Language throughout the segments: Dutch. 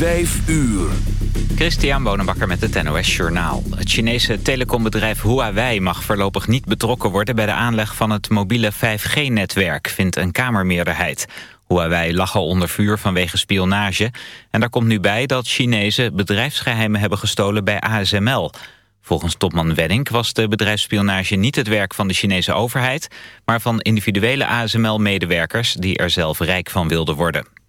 Vijf uur. Christian Bonenbakker met het NOS Journaal. Het Chinese telecombedrijf Huawei mag voorlopig niet betrokken worden... bij de aanleg van het mobiele 5G-netwerk, vindt een Kamermeerderheid. Huawei lag al onder vuur vanwege spionage. En daar komt nu bij dat Chinezen bedrijfsgeheimen hebben gestolen bij ASML... Volgens topman Wenning was de bedrijfsspionage niet het werk van de Chinese overheid... maar van individuele ASML-medewerkers die er zelf rijk van wilden worden.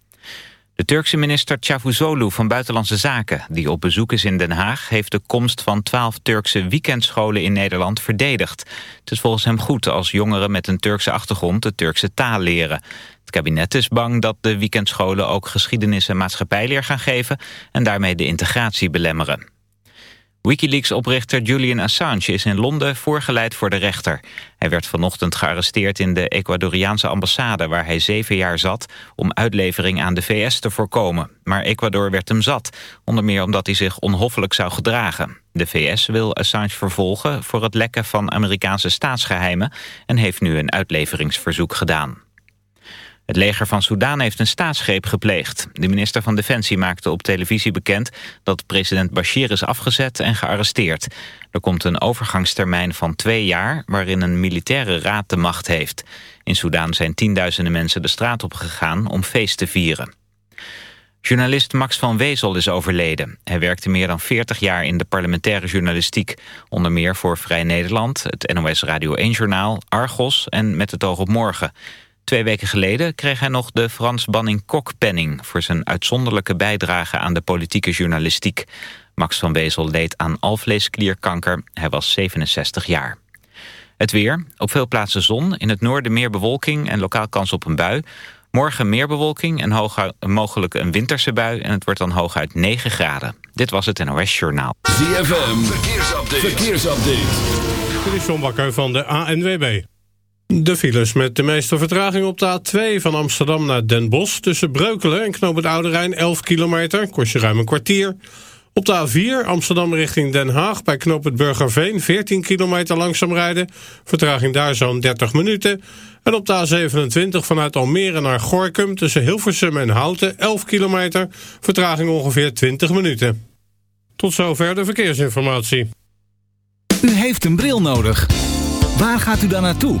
De Turkse minister Çavuşoğlu van Buitenlandse Zaken, die op bezoek is in Den Haag, heeft de komst van twaalf Turkse weekendscholen in Nederland verdedigd. Het is volgens hem goed als jongeren met een Turkse achtergrond de Turkse taal leren. Het kabinet is bang dat de weekendscholen ook geschiedenis en maatschappijleer gaan geven en daarmee de integratie belemmeren. Wikileaks-oprichter Julian Assange is in Londen voorgeleid voor de rechter. Hij werd vanochtend gearresteerd in de Ecuadoriaanse ambassade... waar hij zeven jaar zat om uitlevering aan de VS te voorkomen. Maar Ecuador werd hem zat, onder meer omdat hij zich onhoffelijk zou gedragen. De VS wil Assange vervolgen voor het lekken van Amerikaanse staatsgeheimen... en heeft nu een uitleveringsverzoek gedaan. Het leger van Soedan heeft een staatsgreep gepleegd. De minister van Defensie maakte op televisie bekend... dat president Bashir is afgezet en gearresteerd. Er komt een overgangstermijn van twee jaar... waarin een militaire raad de macht heeft. In Soedan zijn tienduizenden mensen de straat op gegaan om feest te vieren. Journalist Max van Wezel is overleden. Hij werkte meer dan 40 jaar in de parlementaire journalistiek. Onder meer voor Vrij Nederland, het NOS Radio 1-journaal, Argos en Met het oog op morgen. Twee weken geleden kreeg hij nog de Frans Banning-Kok-penning... voor zijn uitzonderlijke bijdrage aan de politieke journalistiek. Max van Wezel leed aan alvleesklierkanker. Hij was 67 jaar. Het weer. Op veel plaatsen zon. In het noorden meer bewolking en lokaal kans op een bui. Morgen meer bewolking en mogelijk een winterse bui... en het wordt dan hooguit 9 graden. Dit was het NOS Journaal. ZFM. Verkeersupdate. Verkeersupdate. Dit is John Bakker van de ANWB. De files met de meeste vertraging op de A2 van Amsterdam naar Den Bosch... tussen Breukelen en Knoop het Oude Rijn 11 kilometer, kost je ruim een kwartier. Op de A4 Amsterdam richting Den Haag bij Knoop Burgerveen... 14 kilometer langzaam rijden, vertraging daar zo'n 30 minuten. En op de A27 vanuit Almere naar Gorkum tussen Hilversum en Houten... 11 kilometer, vertraging ongeveer 20 minuten. Tot zover de verkeersinformatie. U heeft een bril nodig. Waar gaat u dan naartoe?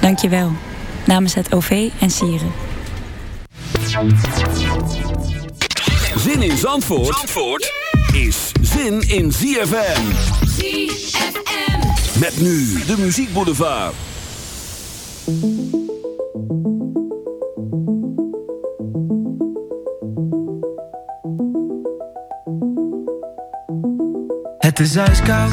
Dank je wel. Namens het OV en Sieren. Zin in Zandvoort, Zandvoort is zin in ZFM. ZFM. Met nu de muziekboulevard. Het is ijskoud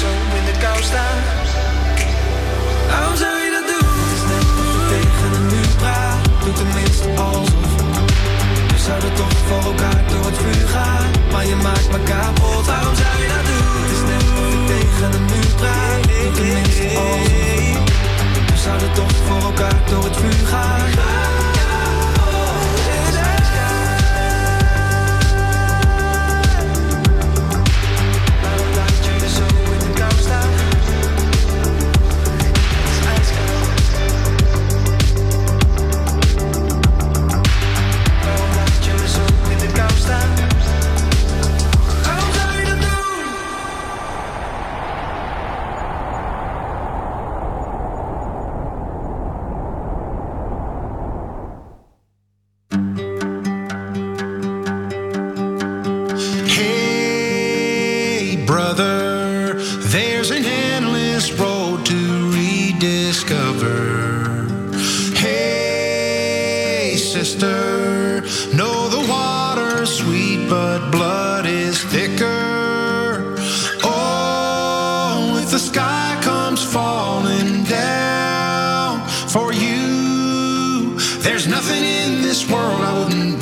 Zo in de kou staan. Waarom zou je dat doen? Het is net tegen een muur praat. Doe tenminste alsof. We zouden toch voor elkaar door het vuur gaan. Maar je maakt me kapot. Waarom zou je dat doen? Het tegen een muur praat. Doe tenminste alsof. We zouden toch voor elkaar door het vuur gaan. There's nothing in this world I wouldn't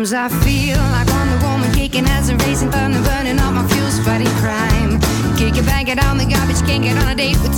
Sometimes I feel like I'm the woman kicking as a raising thunder, burning up my fuels, fighting crime. Kick it, bang it on the garbage, can't get on a date with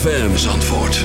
ZFM Zandvoort.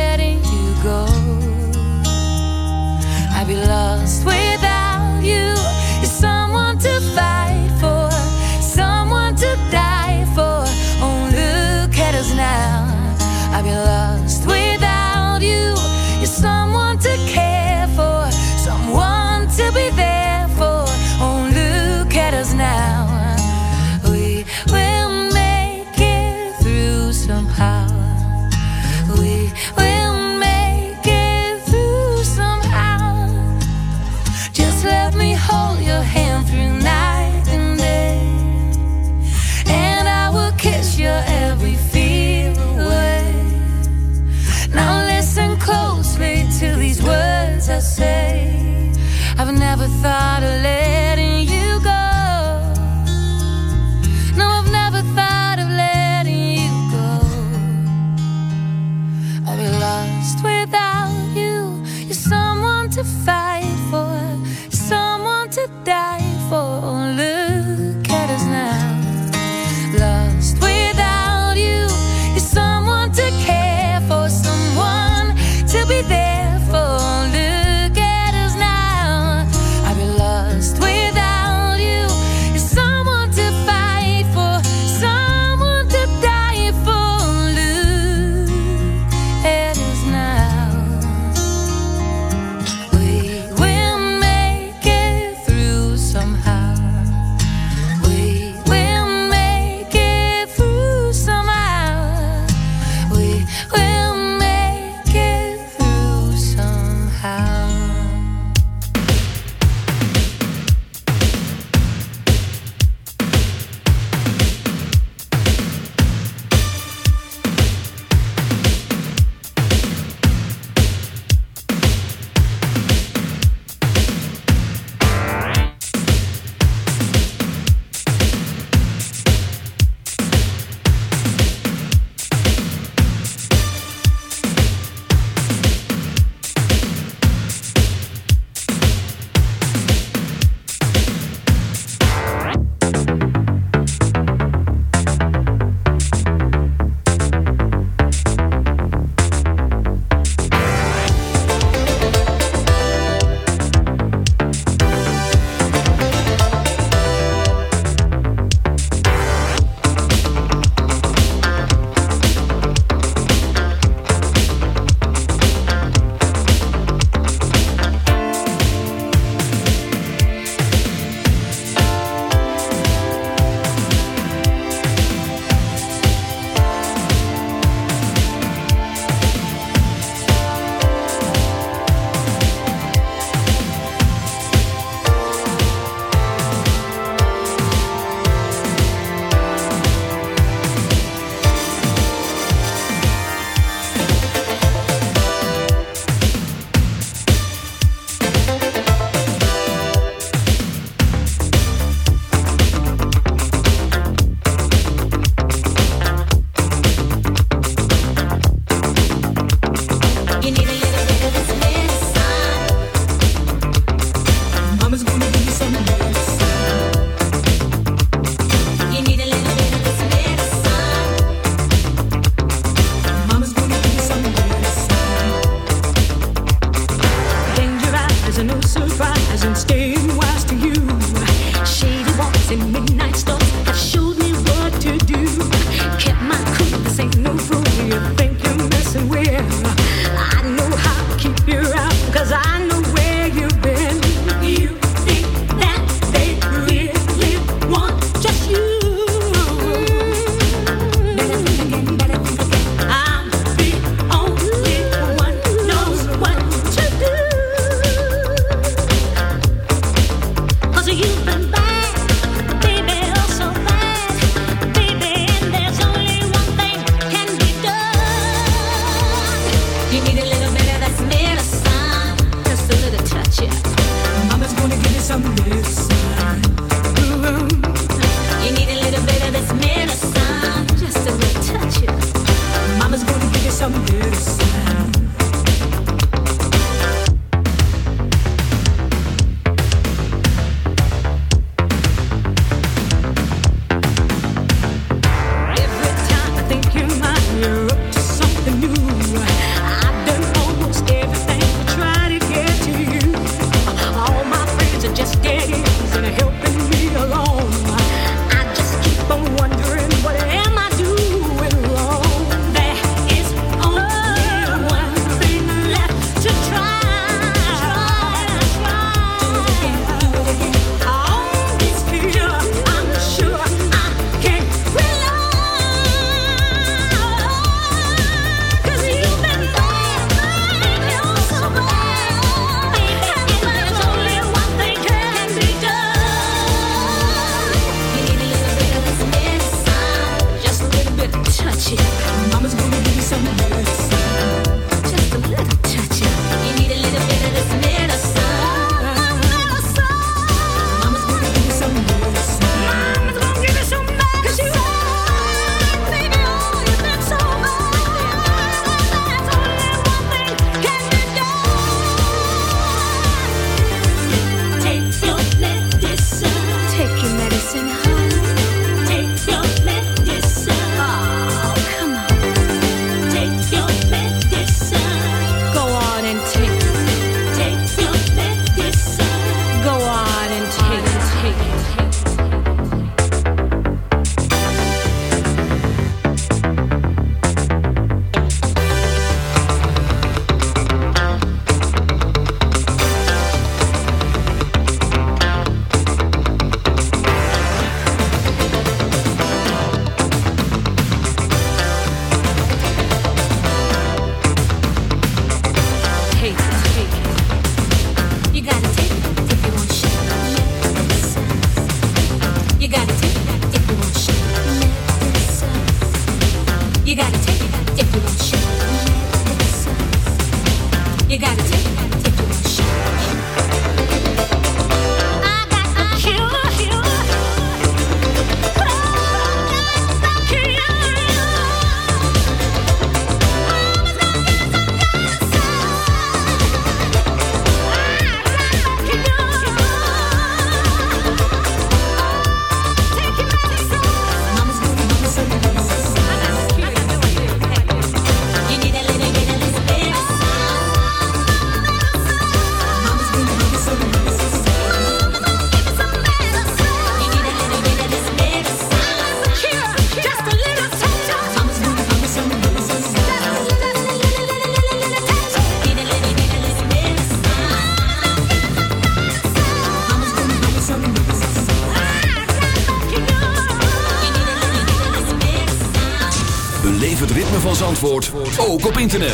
Internet.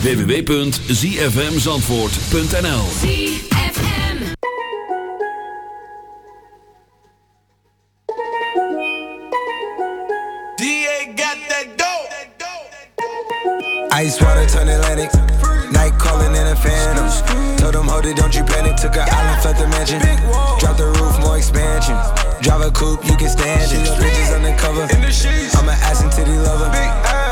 www.zfmzandvoort.nl DA got that dope. Ice water turn Atlantic. Night calling in a phantom. Told them, hold it, don't you panic. Took an island, left the mansion. Drop the roof, more expansion. Drive a coupe, you can stand it. Bitches undercover. I'm an ass and titty lover.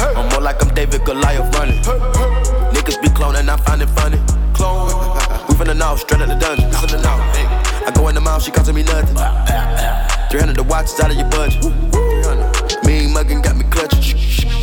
I'm more like I'm David Goliath running. Niggas be cloning, I find it funny. Clone. We finna know, straight out the dungeon. Finna know. Hey. I go in the mouth, she costing me nothing. 300 the watch is out of your budget. 300. Mean muggin' got me clutching.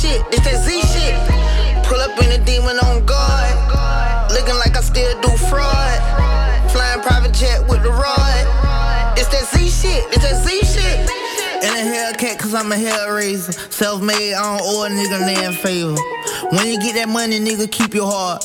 shit, it's that Z shit. Pull up in a demon on guard. Looking like I still do fraud. Flying private jet with the rod. It's that Z shit, it's that Z shit. In a Hellcat, cause I'm a hellraiser. Self made, I don't owe a nigga land favor. When you get that money, nigga, keep your heart.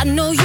I know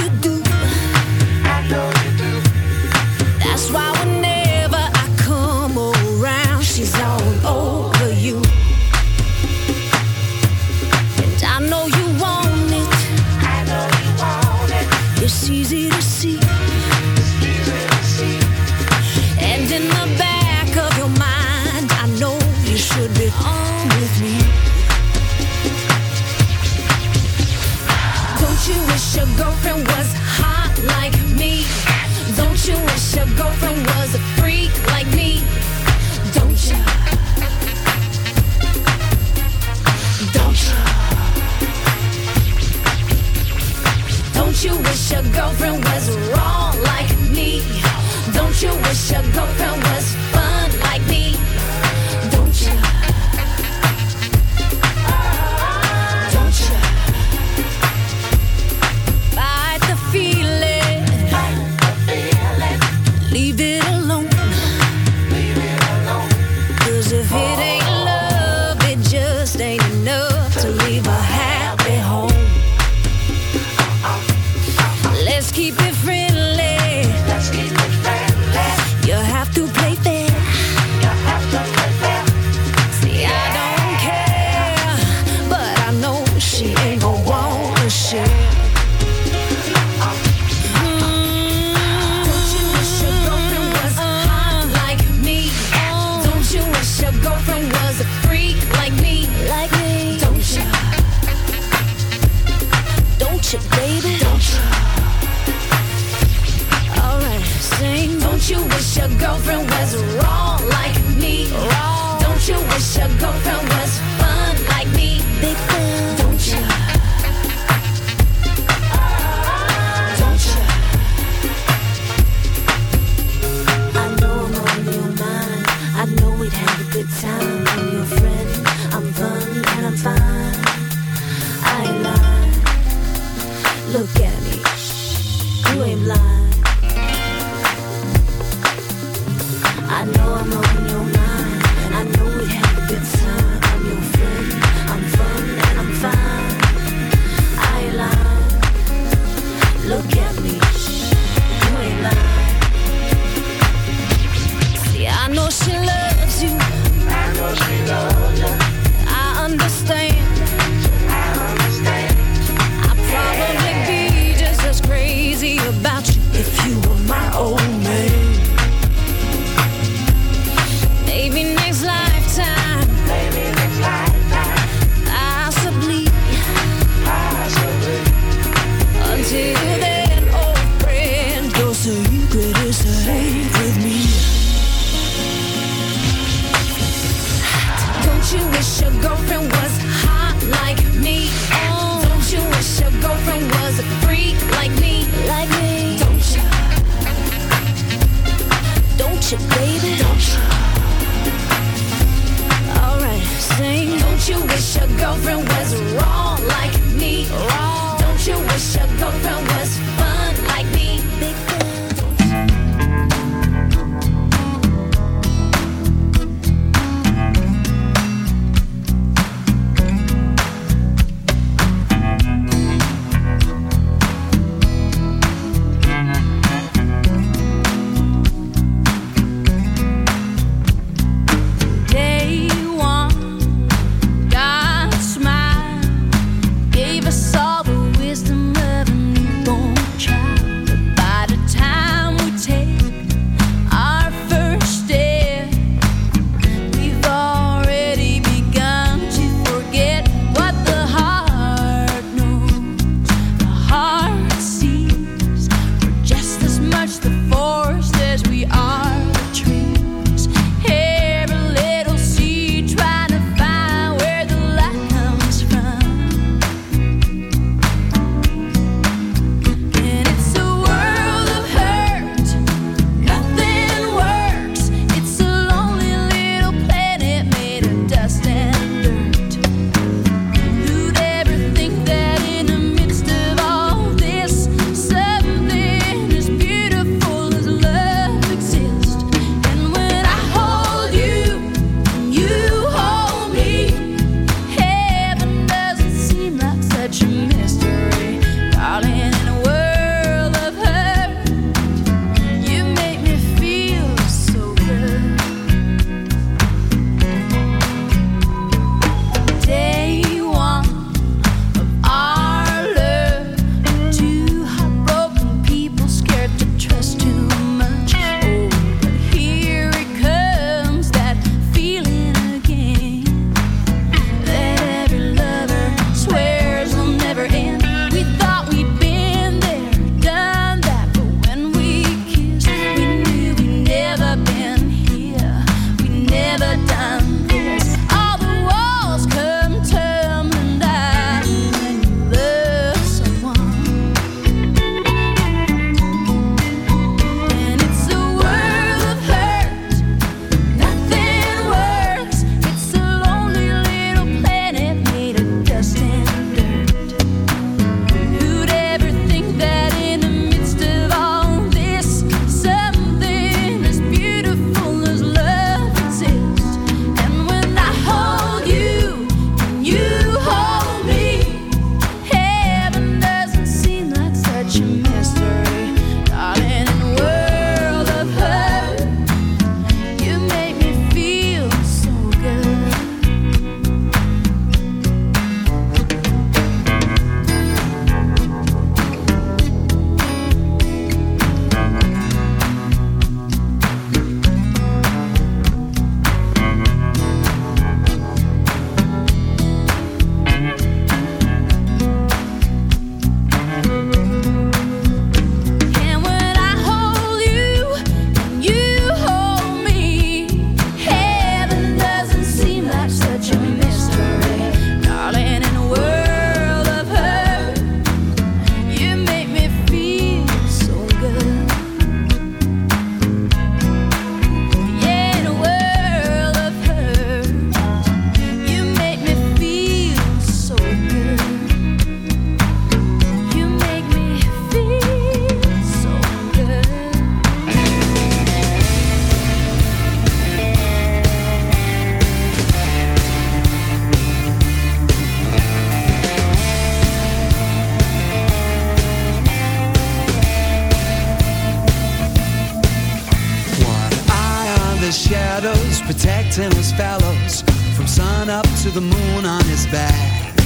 protecting his fellows from sun up to the moon on his back.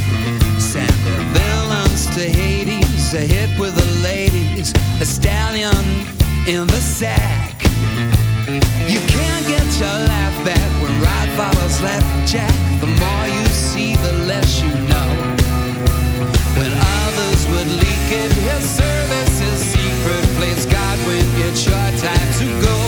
Sending villains to Hades, a hit with the ladies, a stallion in the sack. You can't get your laugh back when right follows left, Jack. The more you see, the less you know. When others would leak it, his service is secret. Please God when it's your time to go.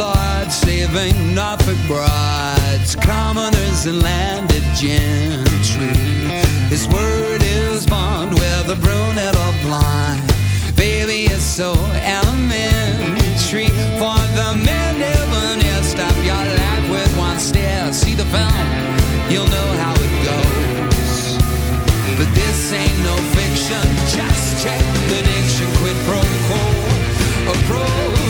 Lords, saving Norfolk brides, commoners and landed gentry. His word is bond, whether brunette or blind. Baby, it's so elementary. For the men never near stop your life with one stare. See the film, you'll know how it goes. But this ain't no fiction. Just check the diction. Quid pro quo. A pro.